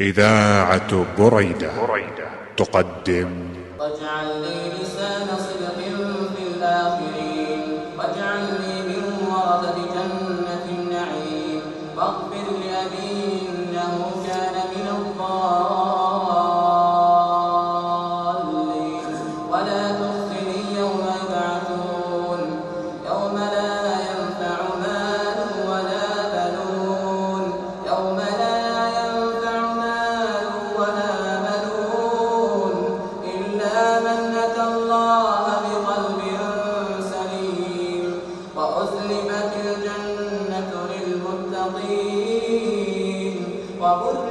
إذاعة بريدة, بريدة. تقدم. واجعل لي لسان 정답은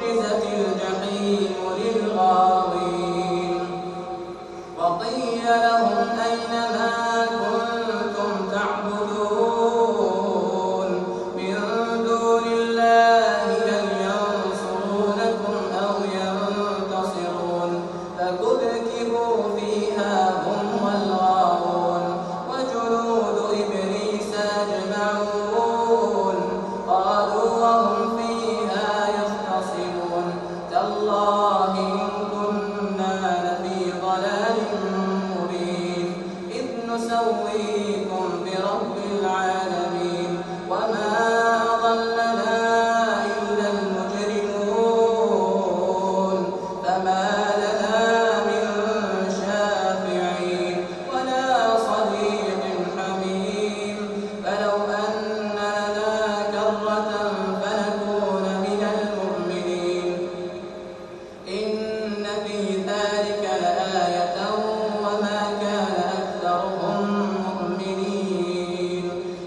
يسويه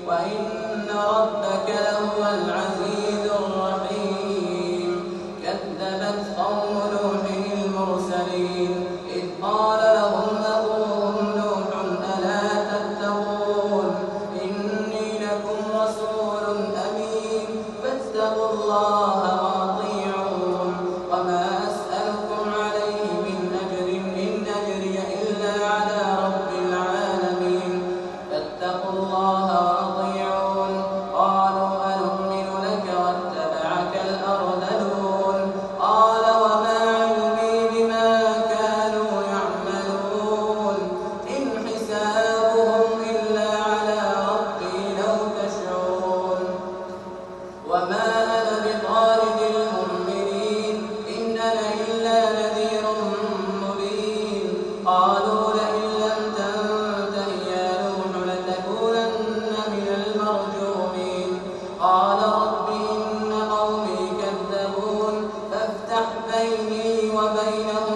Pai المرجومين. قال رب إن قومي كذبون فافتح بيني وبينهم